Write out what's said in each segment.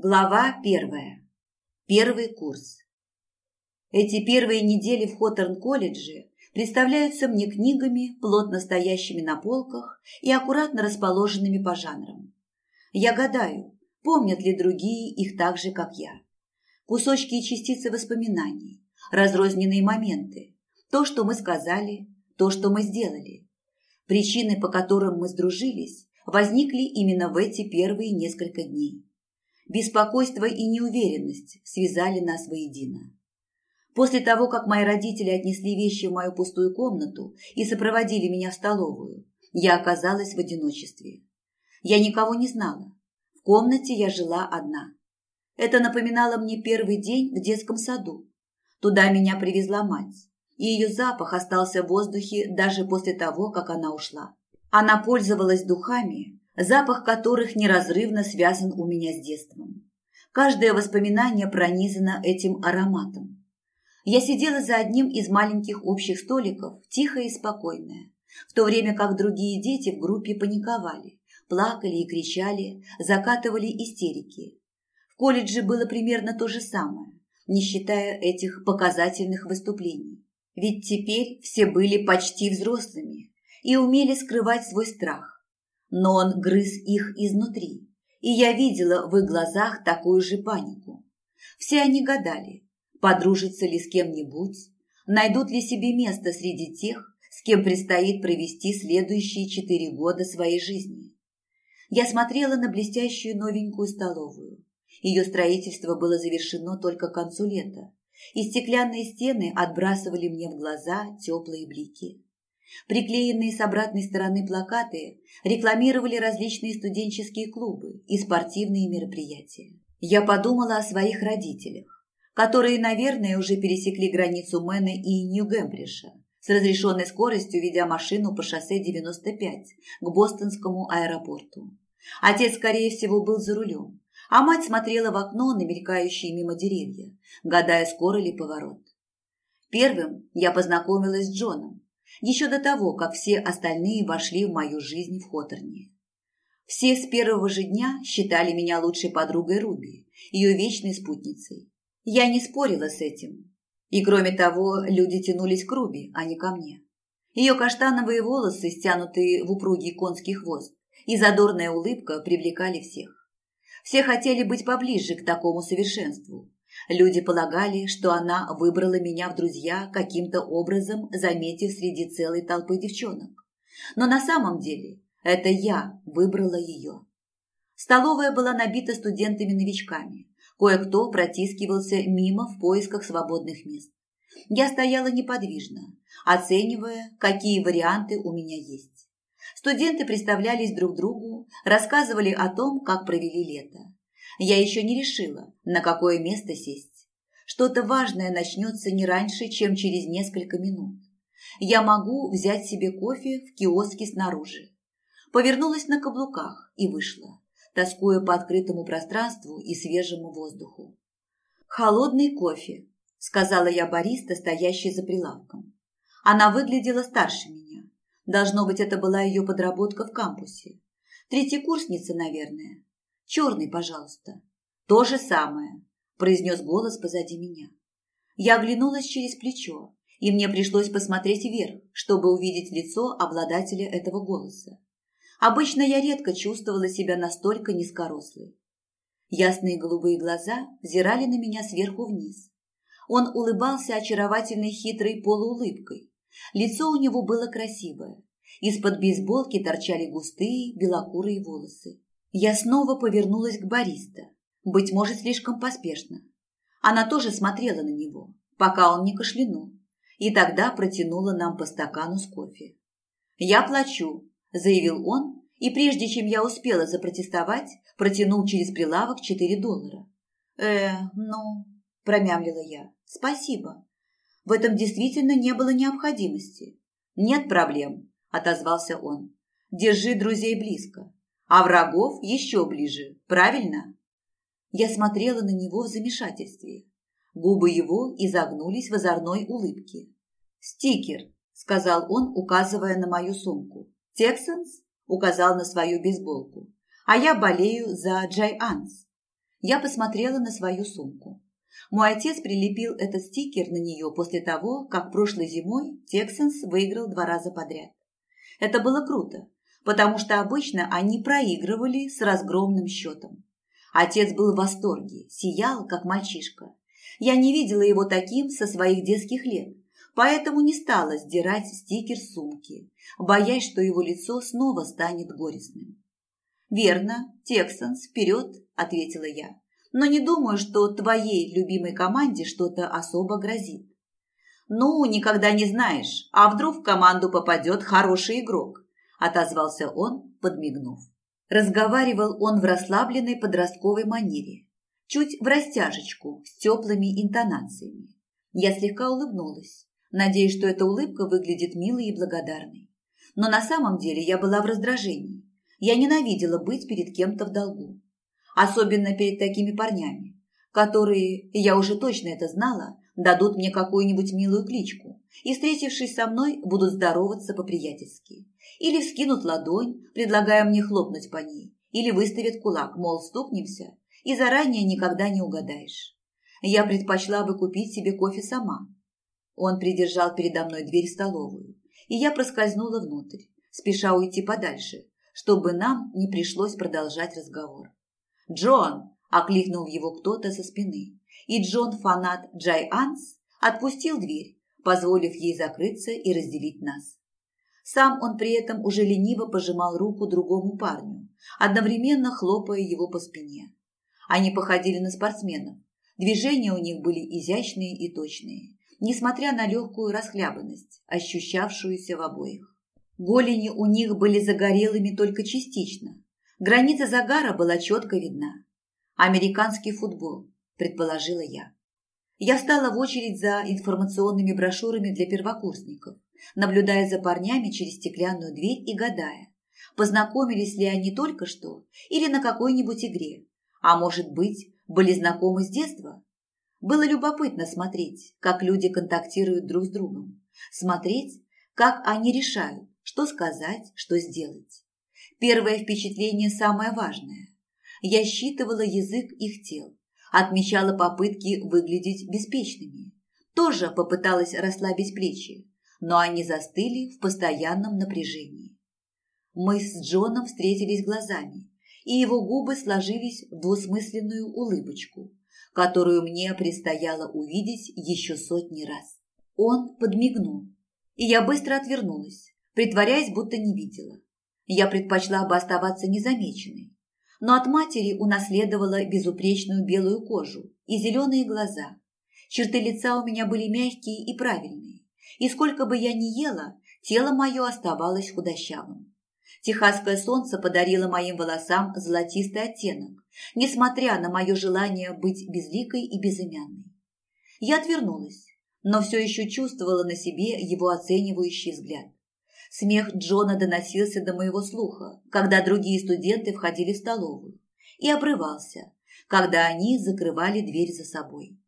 Глава первая. Первый курс. Эти первые недели в Хоторн-колледже представляются мне книгами, плотно стоящими на полках и аккуратно расположенными по жанрам. Я гадаю, помнят ли другие их так же, как я. Кусочки и частицы воспоминаний, разрозненные моменты, то, что мы сказали, то, что мы сделали. Причины, по которым мы сдружились, возникли именно в эти первые несколько дней. Беспокойство и неуверенность связали нас воедино. После того, как мои родители отнесли вещи в мою пустую комнату и сопроводили меня в столовую, я оказалась в одиночестве. Я никого не знала. В комнате я жила одна. Это напоминало мне первый день в детском саду. Туда меня привезла мать, и ее запах остался в воздухе даже после того, как она ушла. Она пользовалась духами, запах которых неразрывно связан у меня с детством. Каждое воспоминание пронизано этим ароматом. Я сидела за одним из маленьких общих столиков, тихая и спокойная, в то время как другие дети в группе паниковали, плакали и кричали, закатывали истерики. В колледже было примерно то же самое, не считая этих показательных выступлений. Ведь теперь все были почти взрослыми и умели скрывать свой страх но он грыз их изнутри, и я видела в их глазах такую же панику. Все они гадали, подружатся ли с кем-нибудь, найдут ли себе место среди тех, с кем предстоит провести следующие четыре года своей жизни. Я смотрела на блестящую новенькую столовую. Ее строительство было завершено только к концу лета, и стеклянные стены отбрасывали мне в глаза теплые блики. Приклеенные с обратной стороны плакаты рекламировали различные студенческие клубы и спортивные мероприятия. Я подумала о своих родителях, которые, наверное, уже пересекли границу Мэна и Нью-Гэмбриша с разрешенной скоростью, ведя машину по шоссе 95 к бостонскому аэропорту. Отец, скорее всего, был за рулем, а мать смотрела в окно на мелькающие мимо деревья, гадая, скоро ли поворот. Первым я познакомилась с Джоном, еще до того, как все остальные вошли в мою жизнь в Хоторне. Все с первого же дня считали меня лучшей подругой Руби, ее вечной спутницей. Я не спорила с этим. И кроме того, люди тянулись к Руби, а не ко мне. Ее каштановые волосы, стянутые в упругий конский хвост, и задорная улыбка привлекали всех. Все хотели быть поближе к такому совершенству, Люди полагали, что она выбрала меня в друзья каким-то образом, заметив среди целой толпы девчонок. Но на самом деле это я выбрала ее. Столовая была набита студентами-новичками. Кое-кто протискивался мимо в поисках свободных мест. Я стояла неподвижно, оценивая, какие варианты у меня есть. Студенты представлялись друг другу, рассказывали о том, как провели лето. Я еще не решила, на какое место сесть. Что-то важное начнется не раньше, чем через несколько минут. Я могу взять себе кофе в киоске снаружи. Повернулась на каблуках и вышла, тоскуя по открытому пространству и свежему воздуху. «Холодный кофе», – сказала я бариста, стоящей за прилавком. Она выглядела старше меня. Должно быть, это была ее подработка в кампусе. Третьекурсница, наверное. Черный, пожалуйста. То же самое, произнес голос позади меня. Я оглянулась через плечо, и мне пришлось посмотреть вверх, чтобы увидеть лицо обладателя этого голоса. Обычно я редко чувствовала себя настолько низкорослой. Ясные голубые глаза взирали на меня сверху вниз. Он улыбался очаровательной хитрой полуулыбкой. Лицо у него было красивое. Из-под бейсболки торчали густые белокурые волосы. Я снова повернулась к бариста, быть может, слишком поспешно. Она тоже смотрела на него, пока он не кашлянул, и тогда протянула нам по стакану с кофе. «Я плачу», – заявил он, и прежде чем я успела запротестовать, протянул через прилавок четыре доллара. «Э, ну», – промямлила я, – «спасибо. В этом действительно не было необходимости». «Нет проблем», – отозвался он. «Держи друзей близко а врагов еще ближе, правильно? Я смотрела на него в замешательстве. Губы его изогнулись в озорной улыбке. «Стикер», – сказал он, указывая на мою сумку. «Тексанс?» – указал на свою бейсболку. «А я болею за Джай Анс». Я посмотрела на свою сумку. Мой отец прилепил этот стикер на нее после того, как прошлой зимой Тексанс выиграл два раза подряд. Это было круто, потому что обычно они проигрывали с разгромным счетом. Отец был в восторге, сиял, как мальчишка. Я не видела его таким со своих детских лет, поэтому не стала сдирать стикер сумки, боясь, что его лицо снова станет горестным. «Верно, Тексанс, вперед!» – ответила я. «Но не думаю, что твоей любимой команде что-то особо грозит». «Ну, никогда не знаешь, а вдруг в команду попадет хороший игрок», – отозвался он, подмигнув. Разговаривал он в расслабленной подростковой манере, чуть в растяжечку, с теплыми интонациями. Я слегка улыбнулась, надеясь, что эта улыбка выглядит милой и благодарной. Но на самом деле я была в раздражении. Я ненавидела быть перед кем-то в долгу. Особенно перед такими парнями, которые, я уже точно это знала, дадут мне какую-нибудь милую кличку и, встретившись со мной, будут здороваться по-приятельски. Или вскинут ладонь, предлагая мне хлопнуть по ней, или выставят кулак, мол, стукнемся, и заранее никогда не угадаешь. Я предпочла бы купить себе кофе сама. Он придержал передо мной дверь в столовую, и я проскользнула внутрь, спеша уйти подальше, чтобы нам не пришлось продолжать разговор. «Джон!» – окликнул его кто-то со спины, и Джон, фанат Джай Анс, отпустил дверь, позволив ей закрыться и разделить нас. Сам он при этом уже лениво пожимал руку другому парню, одновременно хлопая его по спине. Они походили на спортсменов. Движения у них были изящные и точные, несмотря на легкую расхлябанность, ощущавшуюся в обоих. Голени у них были загорелыми только частично. Граница загара была четко видна. «Американский футбол», – предположила я. Я встала в очередь за информационными брошюрами для первокурсников наблюдая за парнями через стеклянную дверь и гадая, познакомились ли они только что или на какой-нибудь игре, а может быть, были знакомы с детства. Было любопытно смотреть, как люди контактируют друг с другом, смотреть, как они решают, что сказать, что сделать. Первое впечатление самое важное. Я считывала язык их тел, отмечала попытки выглядеть беспечными, тоже попыталась расслабить плечи, но они застыли в постоянном напряжении. Мы с Джоном встретились глазами, и его губы сложились в двусмысленную улыбочку, которую мне предстояло увидеть еще сотни раз. Он подмигнул, и я быстро отвернулась, притворяясь, будто не видела. Я предпочла бы оставаться незамеченной, но от матери унаследовала безупречную белую кожу и зеленые глаза. Черты лица у меня были мягкие и правильные и сколько бы я ни ела, тело мое оставалось худощавым. Техасское солнце подарило моим волосам золотистый оттенок, несмотря на мое желание быть безликой и безымянной. Я отвернулась, но все еще чувствовала на себе его оценивающий взгляд. Смех Джона доносился до моего слуха, когда другие студенты входили в столовую, и обрывался, когда они закрывали дверь за собой.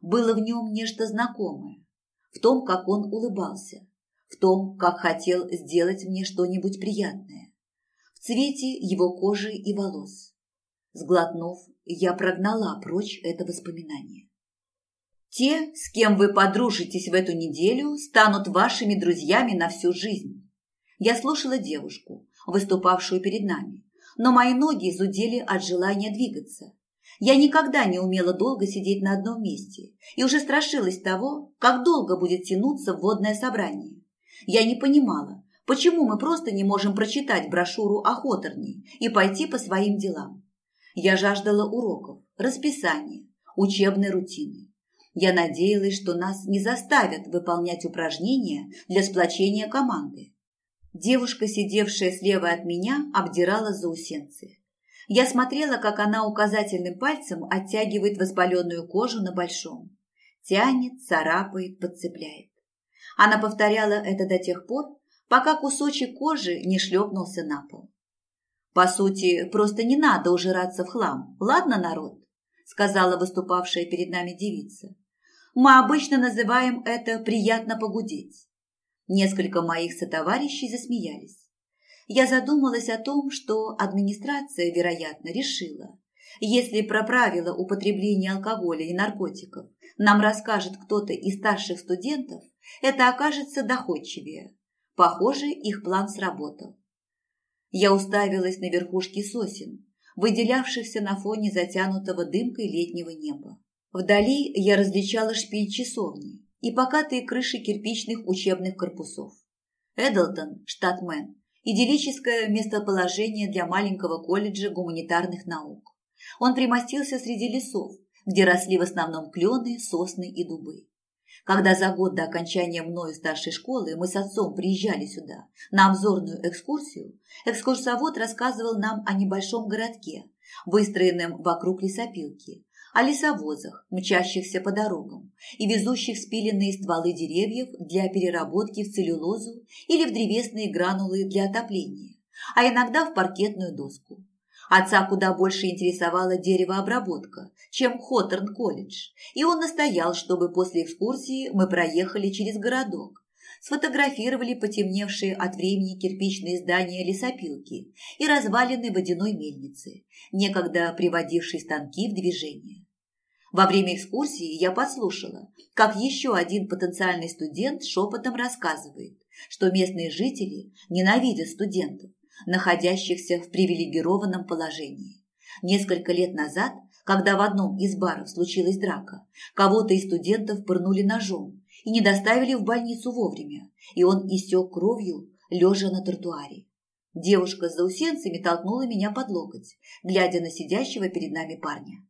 Было в нем нечто знакомое, в том, как он улыбался, в том, как хотел сделать мне что-нибудь приятное, в цвете его кожи и волос. Сглотнув, я прогнала прочь это воспоминание. Те, с кем вы подружитесь в эту неделю, станут вашими друзьями на всю жизнь. Я слушала девушку, выступавшую перед нами, но мои ноги зудели от желания двигаться, я никогда не умела долго сидеть на одном месте и уже страшилась того, как долго будет тянуться вводное собрание. Я не понимала, почему мы просто не можем прочитать брошюру о Хоторне и пойти по своим делам. Я жаждала уроков, расписания, учебной рутины. Я надеялась, что нас не заставят выполнять упражнения для сплочения команды. Девушка, сидевшая слева от меня, обдирала заусенцы. Я смотрела, как она указательным пальцем оттягивает воспаленную кожу на большом. Тянет, царапает, подцепляет. Она повторяла это до тех пор, пока кусочек кожи не шлепнулся на пол. «По сути, просто не надо ужираться в хлам, ладно, народ?» сказала выступавшая перед нами девица. «Мы обычно называем это «приятно погудеть». Несколько моих сотоварищей засмеялись я задумалась о том, что администрация, вероятно, решила, Если про правила употребления алкоголя и наркотиков нам расскажет кто-то из старших студентов, это окажется доходчивее. Похоже, их план сработал. Я уставилась на верхушки сосен, выделявшихся на фоне затянутого дымкой летнего неба. Вдали я различала шпиль часовни и покатые крыши кирпичных учебных корпусов. Эдлтон, штат Мэн, идиллическое местоположение для маленького колледжа гуманитарных наук. Он примостился среди лесов, где росли в основном клены, сосны и дубы. Когда за год до окончания мною старшей школы мы с отцом приезжали сюда на обзорную экскурсию, экскурсовод рассказывал нам о небольшом городке, выстроенном вокруг лесопилки, о лесовозах, мчащихся по дорогам и везущих спиленные стволы деревьев для переработки в целлюлозу или в древесные гранулы для отопления, а иногда в паркетную доску. Отца куда больше интересовала деревообработка, чем Хоттерн-колледж, и он настоял, чтобы после экскурсии мы проехали через городок, сфотографировали потемневшие от времени кирпичные здания лесопилки и развалины водяной мельницы, некогда приводившей станки в движение. Во время экскурсии я послушала, как еще один потенциальный студент шепотом рассказывает, что местные жители ненавидят студентов, находящихся в привилегированном положении. Несколько лет назад, когда в одном из баров случилась драка, кого-то из студентов пырнули ножом и не доставили в больницу вовремя, и он истек кровью, лежа на тротуаре. Девушка с заусенцами толкнула меня под локоть, глядя на сидящего перед нами парня.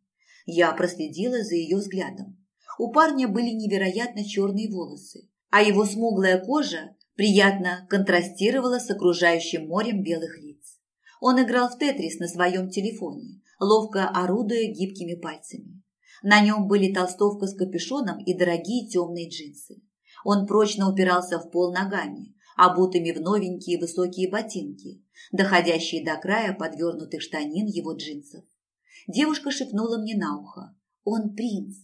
Я проследила за ее взглядом. У парня были невероятно черные волосы, а его смуглая кожа приятно контрастировала с окружающим морем белых лиц. Он играл в тетрис на своем телефоне, ловко орудуя гибкими пальцами. На нем были толстовка с капюшоном и дорогие темные джинсы. Он прочно упирался в пол ногами, обутыми в новенькие высокие ботинки, доходящие до края подвернутых штанин его джинсов. Девушка шепнула мне на ухо. «Он принц!»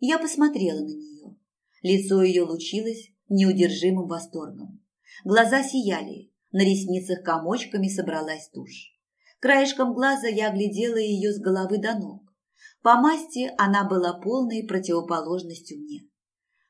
Я посмотрела на нее. Лицо ее лучилось неудержимым восторгом. Глаза сияли, на ресницах комочками собралась тушь. Краешком глаза я оглядела ее с головы до ног. По масти она была полной противоположностью мне.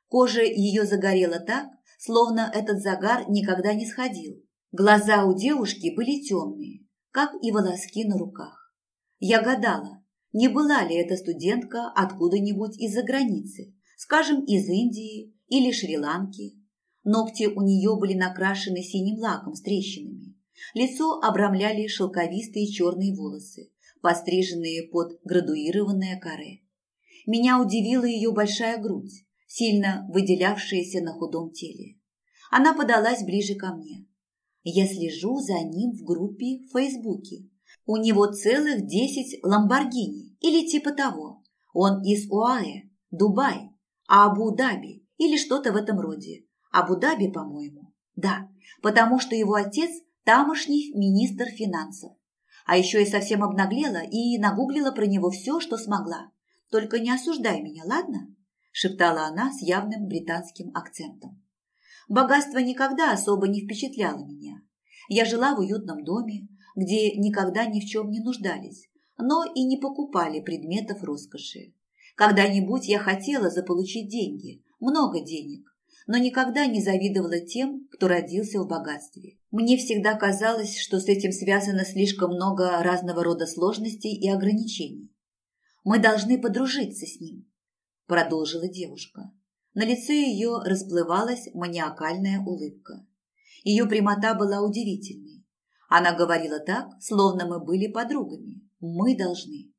Кожа ее загорела так, словно этот загар никогда не сходил. Глаза у девушки были темные, как и волоски на руках. Я гадала, не была ли эта студентка откуда-нибудь из-за границы, скажем, из Индии или Шри-Ланки. Ногти у нее были накрашены синим лаком с трещинами. Лицо обрамляли шелковистые черные волосы, постриженные под градуированное каре. Меня удивила ее большая грудь, сильно выделявшаяся на худом теле. Она подалась ближе ко мне. Я слежу за ним в группе в Фейсбуке. У него целых десять ламборгини или типа того. Он из ОАЭ, Дубай, Абу-Даби или что-то в этом роде. Абу-Даби, по-моему. Да, потому что его отец – тамошний министр финансов. А еще я совсем обнаглела и нагуглила про него все, что смогла. Только не осуждай меня, ладно? Шептала она с явным британским акцентом. Богатство никогда особо не впечатляло меня. Я жила в уютном доме, где никогда ни в чем не нуждались, но и не покупали предметов роскоши. Когда-нибудь я хотела заполучить деньги, много денег, но никогда не завидовала тем, кто родился в богатстве. Мне всегда казалось, что с этим связано слишком много разного рода сложностей и ограничений. «Мы должны подружиться с ним», – продолжила девушка. На лице ее расплывалась маниакальная улыбка. Ее прямота была удивительной. Она говорила так, словно мы были подругами. Мы должны.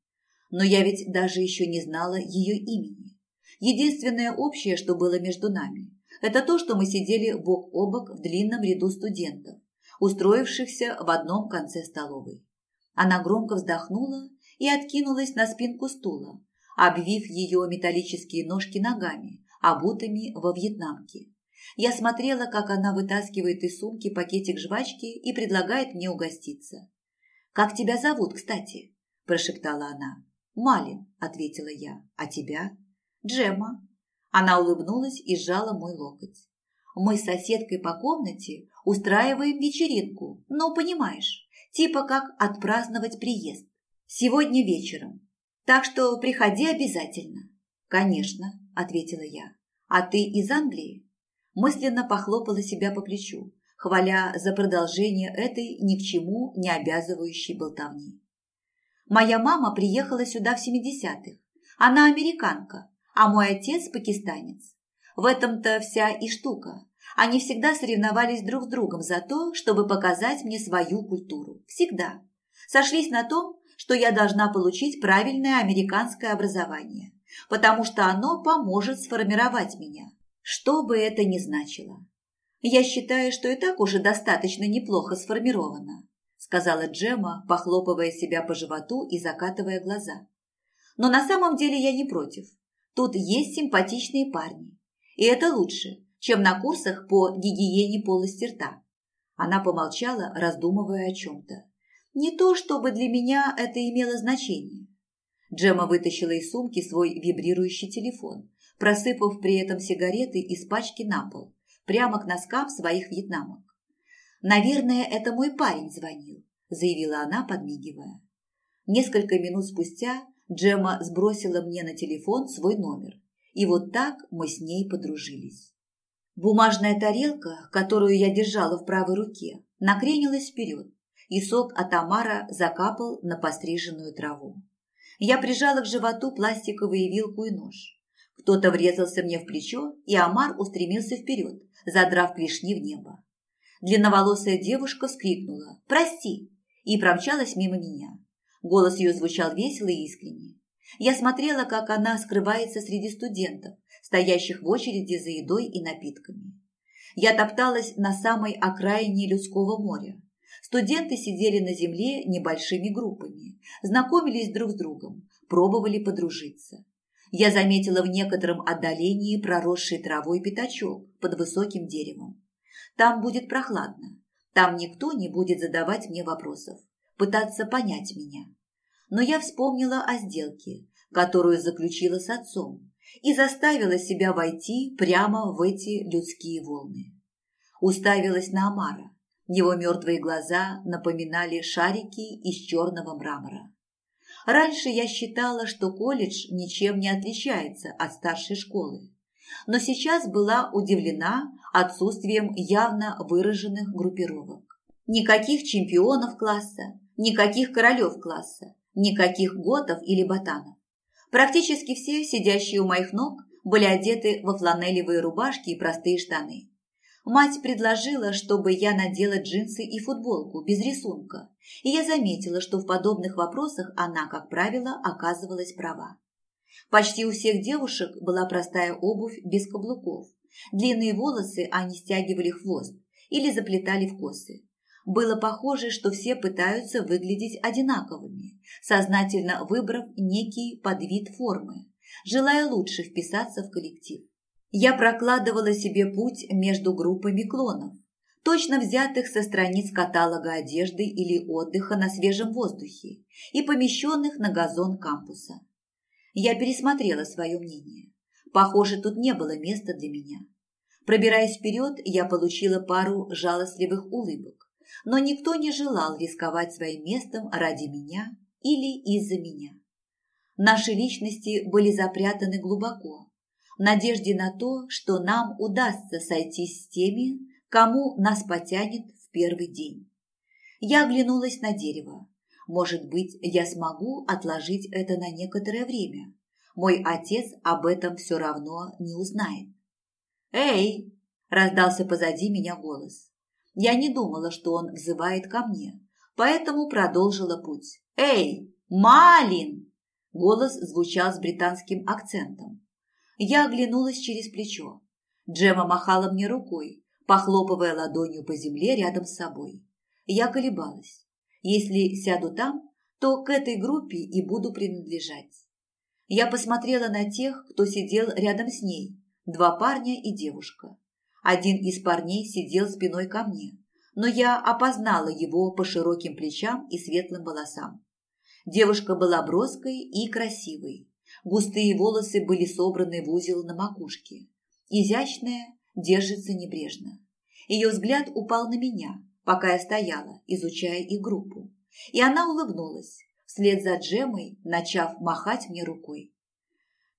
Но я ведь даже еще не знала ее имени. Единственное общее, что было между нами, это то, что мы сидели бок о бок в длинном ряду студентов, устроившихся в одном конце столовой. Она громко вздохнула и откинулась на спинку стула, обвив ее металлические ножки ногами, обутыми во вьетнамке. Я смотрела, как она вытаскивает из сумки пакетик жвачки и предлагает мне угоститься. «Как тебя зовут, кстати?» – прошептала она. «Малин», – ответила я. «А тебя?» Джемма. Она улыбнулась и сжала мой локоть. Мы с соседкой по комнате устраиваем вечеринку, ну, понимаешь, типа как отпраздновать приезд. Сегодня вечером. Так что приходи обязательно. Конечно, ответила я. А ты из Англии? Мысленно похлопала себя по плечу, хваля за продолжение этой ни к чему не обязывающей болтовни. Моя мама приехала сюда в 70-х. Она американка, а мой отец пакистанец. В этом-то вся и штука. Они всегда соревновались друг с другом за то, чтобы показать мне свою культуру. Всегда. Сошлись на том, что я должна получить правильное американское образование, потому что оно поможет сформировать меня, что бы это ни значило. Я считаю, что и так уже достаточно неплохо сформировано, сказала Джема, похлопывая себя по животу и закатывая глаза. Но на самом деле я не против. Тут есть симпатичные парни. И это лучше, чем на курсах по гигиене полости рта. Она помолчала, раздумывая о чем-то. Не то, чтобы для меня это имело значение. Джема вытащила из сумки свой вибрирующий телефон, просыпав при этом сигареты из пачки на пол, прямо к носкам своих вьетнамок. «Наверное, это мой парень звонил», – заявила она, подмигивая. Несколько минут спустя Джема сбросила мне на телефон свой номер, и вот так мы с ней подружились. Бумажная тарелка, которую я держала в правой руке, накренилась вперед, и сок от омара закапал на постриженную траву. Я прижала к животу пластиковую вилку и нож. Кто-то врезался мне в плечо, и омар устремился вперед, задрав клешни в небо. Длинноволосая девушка вскрикнула «Прости!» и промчалась мимо меня. Голос ее звучал весело и искренне. Я смотрела, как она скрывается среди студентов, стоящих в очереди за едой и напитками. Я топталась на самой окраине людского моря. Студенты сидели на земле небольшими группами, знакомились друг с другом, пробовали подружиться. Я заметила в некотором отдалении проросший травой пятачок под высоким деревом. Там будет прохладно, там никто не будет задавать мне вопросов, пытаться понять меня. Но я вспомнила о сделке, которую заключила с отцом, и заставила себя войти прямо в эти людские волны. Уставилась на Амара. Его мертвые глаза напоминали шарики из черного мрамора. Раньше я считала, что колледж ничем не отличается от старшей школы, но сейчас была удивлена отсутствием явно выраженных группировок. Никаких чемпионов класса, никаких королев класса, никаких готов или ботанов. Практически все, сидящие у моих ног, были одеты во фланелевые рубашки и простые штаны. Мать предложила, чтобы я надела джинсы и футболку без рисунка, и я заметила, что в подобных вопросах она, как правило, оказывалась права. Почти у всех девушек была простая обувь без каблуков. Длинные волосы они стягивали хвост или заплетали в косы. Было похоже, что все пытаются выглядеть одинаковыми, сознательно выбрав некий подвид формы, желая лучше вписаться в коллектив. Я прокладывала себе путь между группами клонов, точно взятых со страниц каталога одежды или отдыха на свежем воздухе и помещенных на газон кампуса. Я пересмотрела свое мнение. Похоже, тут не было места для меня. Пробираясь вперед, я получила пару жалостливых улыбок но никто не желал рисковать своим местом ради меня или из-за меня. Наши личности были запрятаны глубоко, в надежде на то, что нам удастся сойтись с теми, кому нас потянет в первый день. Я оглянулась на дерево. Может быть, я смогу отложить это на некоторое время. Мой отец об этом все равно не узнает. «Эй!» – раздался позади меня голос. Я не думала, что он взывает ко мне, поэтому продолжила путь. «Эй, Малин!» Голос звучал с британским акцентом. Я оглянулась через плечо. Джема махала мне рукой, похлопывая ладонью по земле рядом с собой. Я колебалась. Если сяду там, то к этой группе и буду принадлежать. Я посмотрела на тех, кто сидел рядом с ней, два парня и девушка. Один из парней сидел спиной ко мне, но я опознала его по широким плечам и светлым волосам. Девушка была броской и красивой. Густые волосы были собраны в узел на макушке. Изящная, держится небрежно. Ее взгляд упал на меня, пока я стояла, изучая их группу. И она улыбнулась, вслед за Джемой, начав махать мне рукой.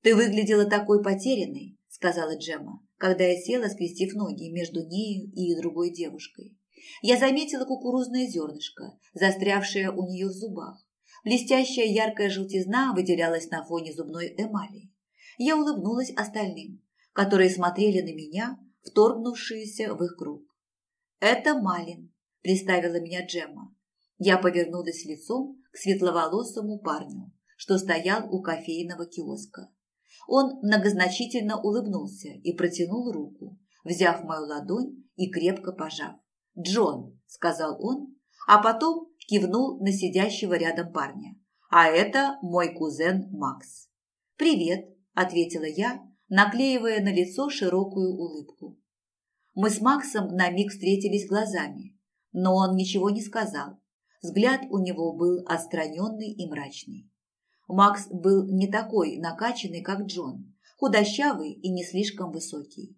«Ты выглядела такой потерянной», – сказала Джема, когда я села, скрестив ноги между нею и другой девушкой. Я заметила кукурузное зернышко, застрявшее у нее в зубах. Блестящая яркая желтизна выделялась на фоне зубной эмали. Я улыбнулась остальным, которые смотрели на меня, вторгнувшиеся в их круг. «Это Малин», – представила меня Джемма. Я повернулась лицом к светловолосому парню, что стоял у кофейного киоска. Он многозначительно улыбнулся и протянул руку, взяв мою ладонь и крепко пожав. «Джон», – сказал он, а потом кивнул на сидящего рядом парня. «А это мой кузен Макс». «Привет», – ответила я, наклеивая на лицо широкую улыбку. Мы с Максом на миг встретились глазами, но он ничего не сказал. Взгляд у него был отстраненный и мрачный. Макс был не такой накачанный, как Джон, худощавый и не слишком высокий.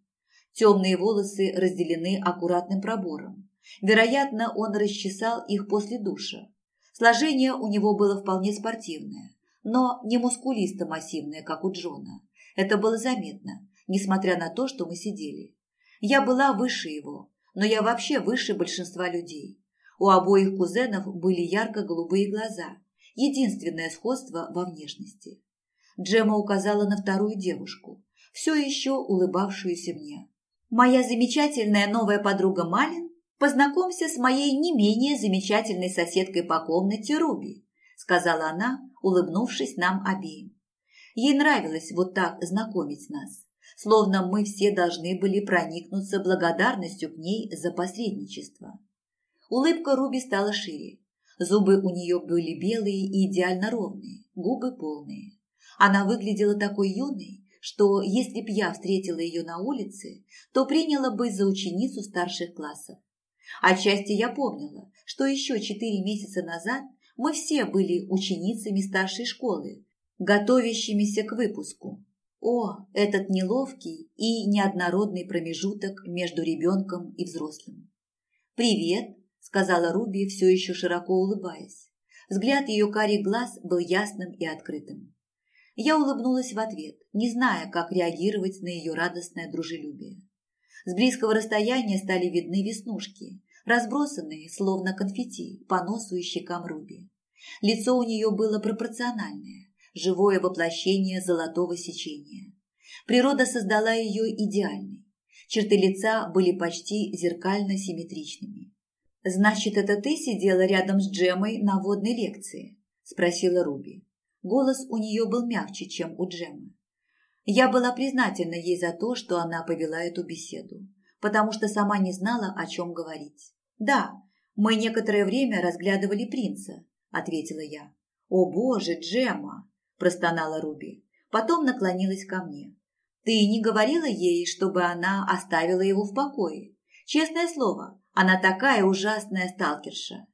Темные волосы разделены аккуратным пробором. Вероятно, он расчесал их после душа. Сложение у него было вполне спортивное, но не мускулисто-массивное, как у Джона. Это было заметно, несмотря на то, что мы сидели. Я была выше его, но я вообще выше большинства людей. У обоих кузенов были ярко-голубые глаза, единственное сходство во внешности. Джема указала на вторую девушку, все еще улыбавшуюся мне. «Моя замечательная новая подруга Малин, познакомься с моей не менее замечательной соседкой по комнате Руби», сказала она, улыбнувшись нам обеим. Ей нравилось вот так знакомить нас, словно мы все должны были проникнуться благодарностью к ней за посредничество. Улыбка Руби стала шире. Зубы у нее были белые и идеально ровные, губы полные. Она выглядела такой юной, что если б я встретила ее на улице, то приняла бы за ученицу старших классов. Отчасти я помнила, что еще четыре месяца назад мы все были ученицами старшей школы, готовящимися к выпуску. О, этот неловкий и неоднородный промежуток между ребенком и взрослым. «Привет», – сказала Руби, все еще широко улыбаясь. Взгляд ее карих глаз был ясным и открытым. Я улыбнулась в ответ, не зная, как реагировать на ее радостное дружелюбие. С близкого расстояния стали видны веснушки, разбросанные, словно конфетти, по носу и щекам Руби. Лицо у нее было пропорциональное, живое воплощение золотого сечения. Природа создала ее идеальной. Черты лица были почти зеркально симметричными. «Значит, это ты сидела рядом с Джемой на водной лекции?» – спросила Руби. Голос у нее был мягче, чем у Джемы. Я была признательна ей за то, что она повела эту беседу, потому что сама не знала, о чем говорить. «Да, мы некоторое время разглядывали принца», – ответила я. «О боже, Джема!» – простонала Руби. Потом наклонилась ко мне. «Ты не говорила ей, чтобы она оставила его в покое? Честное слово, она такая ужасная сталкерша».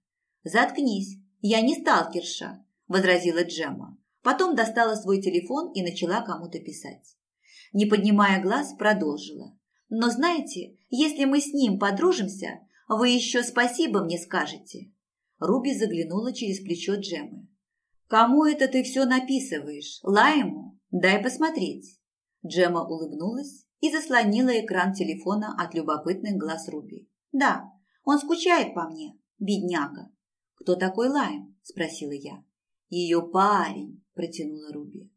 «Заткнись, я не сталкерша», – возразила Джемма. Потом достала свой телефон и начала кому-то писать. Не поднимая глаз, продолжила. «Но знаете, если мы с ним подружимся, вы еще спасибо мне скажете». Руби заглянула через плечо Джеммы. «Кому это ты все написываешь? Лайму? Дай посмотреть». Джема улыбнулась и заслонила экран телефона от любопытных глаз Руби. «Да, он скучает по мне, бедняга». «Кто такой Лайм?» – спросила я. «Ее парень», – протянула Руби.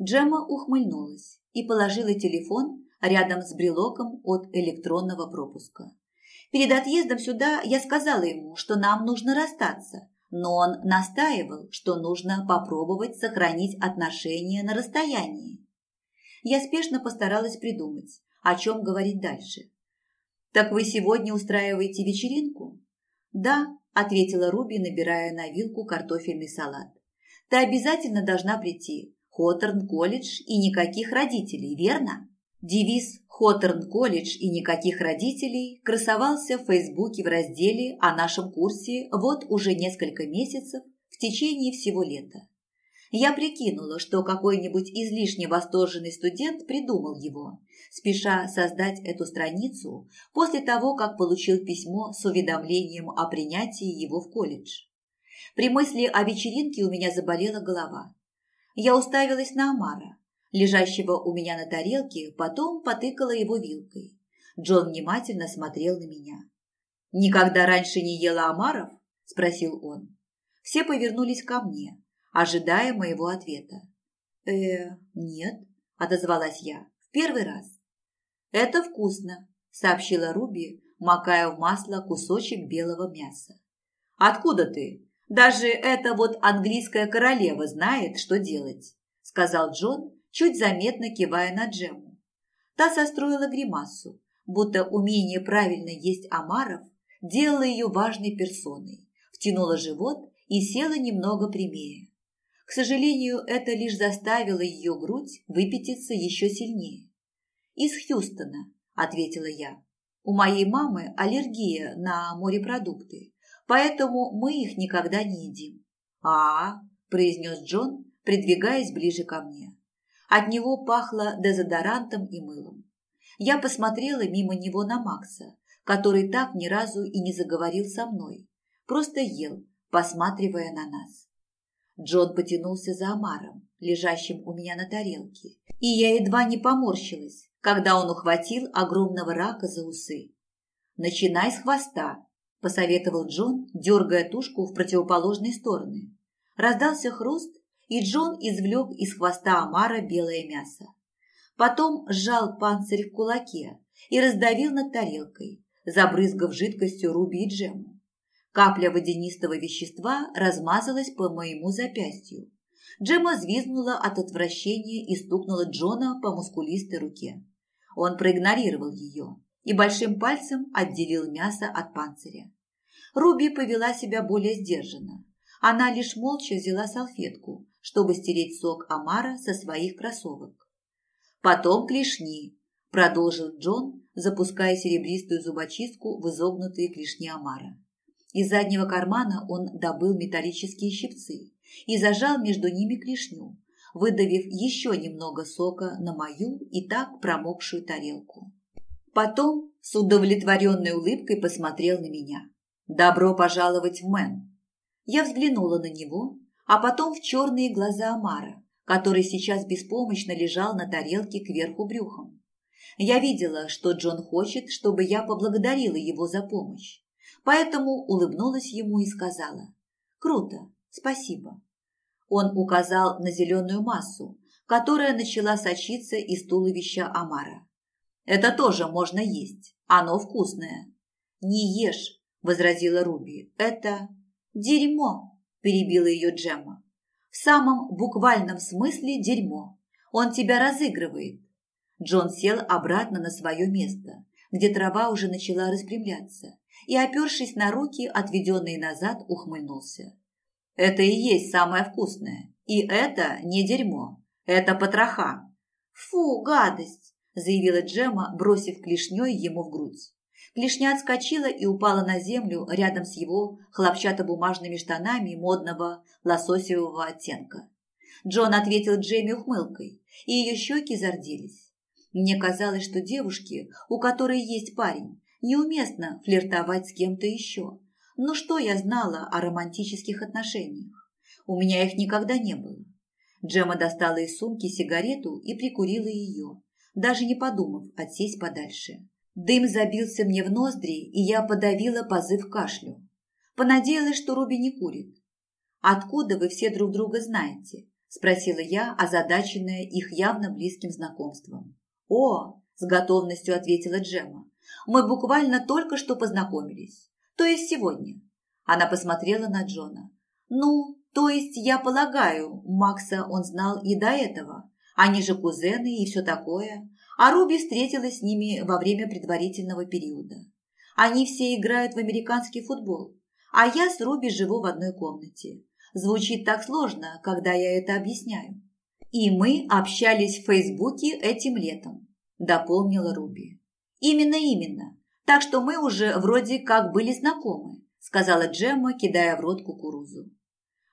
Джема ухмыльнулась и положила телефон рядом с брелоком от электронного пропуска. Перед отъездом сюда я сказала ему, что нам нужно расстаться, но он настаивал, что нужно попробовать сохранить отношения на расстоянии. Я спешно постаралась придумать, о чем говорить дальше. «Так вы сегодня устраиваете вечеринку?» «Да», – ответила Руби, набирая на вилку картофельный салат. «Ты обязательно должна прийти. Хоторн-колледж и никаких родителей, верно?» Девиз «Хоторн-колледж и никаких родителей» красовался в Фейсбуке в разделе о нашем курсе вот уже несколько месяцев в течение всего лета. Я прикинула, что какой-нибудь излишне восторженный студент придумал его, спеша создать эту страницу после того, как получил письмо с уведомлением о принятии его в колледж. При мысли о вечеринке у меня заболела голова. Я уставилась на Амара, лежащего у меня на тарелке, потом потыкала его вилкой. Джон внимательно смотрел на меня. «Никогда раньше не ела омаров?» – спросил он. Все повернулись ко мне, ожидая моего ответа. «Э, нет», – отозвалась я, – «в первый раз». «Это вкусно», – сообщила Руби, макая в масло кусочек белого мяса. «Откуда ты? Даже эта вот английская королева знает, что делать», – сказал Джон, чуть заметно кивая на Джему. Та состроила гримасу, будто умение правильно есть омаров делало ее важной персоной, втянула живот и села немного прямее. К сожалению, это лишь заставило ее грудь выпятиться еще сильнее. «Из Хьюстона», – ответила я. «У моей мамы аллергия на морепродукты, поэтому мы их никогда не едим». «А-а», – произнес Джон, придвигаясь ближе ко мне. От него пахло дезодорантом и мылом. Я посмотрела мимо него на Макса, который так ни разу и не заговорил со мной, просто ел, посматривая на нас. Джон потянулся за омаром, лежащим у меня на тарелке, и я едва не поморщилась, когда он ухватил огромного рака за усы. «Начинай с хвоста», – посоветовал Джон, дергая тушку в противоположные стороны. Раздался хруст, и Джон извлек из хвоста омара белое мясо. Потом сжал панцирь в кулаке и раздавил над тарелкой, забрызгав жидкостью Руби и Джему. Капля водянистого вещества размазалась по моему запястью. Джема взвизгнула от отвращения и стукнула Джона по мускулистой руке. Он проигнорировал ее и большим пальцем отделил мясо от панциря. Руби повела себя более сдержанно. Она лишь молча взяла салфетку, чтобы стереть сок омара со своих кроссовок. «Потом клешни», – продолжил Джон, запуская серебристую зубочистку в изогнутые клешни омара. Из заднего кармана он добыл металлические щипцы и зажал между ними клешню, выдавив еще немного сока на мою и так промокшую тарелку. Потом с удовлетворенной улыбкой посмотрел на меня. «Добро пожаловать в Мэн!» Я взглянула на него, а потом в черные глаза Амара, который сейчас беспомощно лежал на тарелке кверху брюхом. Я видела, что Джон хочет, чтобы я поблагодарила его за помощь, поэтому улыбнулась ему и сказала «Круто, спасибо». Он указал на зеленую массу, которая начала сочиться из туловища Амара. «Это тоже можно есть, оно вкусное». «Не ешь», – возразила Руби, – «это дерьмо», – перебила ее Джемма. «В самом буквальном смысле дерьмо. Он тебя разыгрывает. Джон сел обратно на свое место, где трава уже начала распрямляться, и, опершись на руки, отведенные назад, ухмыльнулся. «Это и есть самое вкусное. И это не дерьмо. Это потроха». «Фу, гадость!» – заявила Джема, бросив клешней ему в грудь. Клешня отскочила и упала на землю рядом с его хлопчатобумажными штанами модного лососевого оттенка. Джон ответил Джемми ухмылкой, и ее щеки зарделись. Мне казалось, что девушке, у которой есть парень, неуместно флиртовать с кем-то еще. Но что я знала о романтических отношениях? У меня их никогда не было. Джема достала из сумки сигарету и прикурила ее, даже не подумав отсесть подальше. Дым забился мне в ноздри, и я подавила позыв кашлю. Понадеялась, что Руби не курит. «Откуда вы все друг друга знаете?» – спросила я, озадаченная их явно близким знакомством. «О!» – с готовностью ответила Джемма. «Мы буквально только что познакомились. То есть сегодня». Она посмотрела на Джона. «Ну, то есть, я полагаю, Макса он знал и до этого. Они же кузены и все такое. А Руби встретилась с ними во время предварительного периода. Они все играют в американский футбол, а я с Руби живу в одной комнате. Звучит так сложно, когда я это объясняю. И мы общались в Фейсбуке этим летом, дополнила Руби. Именно, именно. Так что мы уже вроде как были знакомы, сказала Джемма, кидая в рот кукурузу.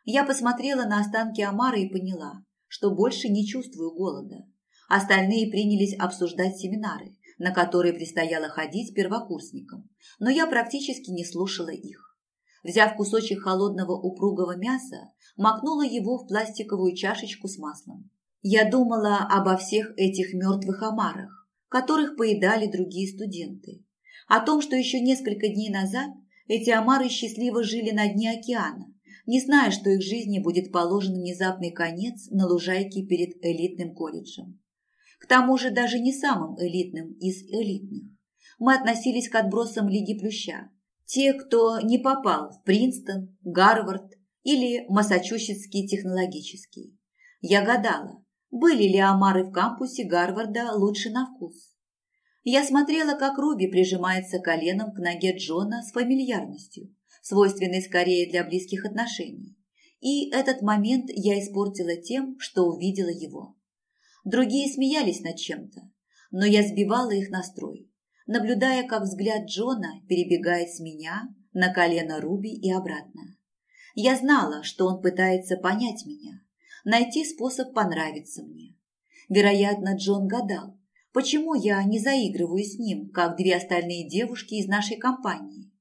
Я посмотрела на останки Амара и поняла, что больше не чувствую голода. Остальные принялись обсуждать семинары, на которые предстояло ходить первокурсникам, но я практически не слушала их. Взяв кусочек холодного упругого мяса, макнула его в пластиковую чашечку с маслом. Я думала обо всех этих мертвых омарах, которых поедали другие студенты. О том, что еще несколько дней назад эти омары счастливо жили на дне океана, не зная, что их жизни будет положен внезапный конец на лужайке перед элитным колледжем. К тому же даже не самым элитным из элитных. Мы относились к отбросам Лиги Плюща. Те, кто не попал в Принстон, Гарвард или Массачусетский технологический. Я гадала, были ли омары в кампусе Гарварда лучше на вкус. Я смотрела, как Руби прижимается коленом к ноге Джона с фамильярностью, свойственной скорее для близких отношений. И этот момент я испортила тем, что увидела его. Другие смеялись над чем-то, но я сбивала их настрой, наблюдая, как взгляд Джона перебегает с меня на колено Руби и обратно. Я знала, что он пытается понять меня, найти способ понравиться мне. Вероятно, Джон гадал, почему я не заигрываю с ним, как две остальные девушки из нашей компании.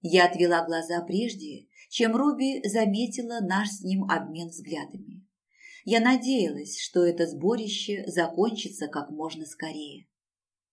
Я отвела глаза прежде, чем Руби заметила наш с ним обмен взглядами. Я надеялась, что это сборище закончится как можно скорее.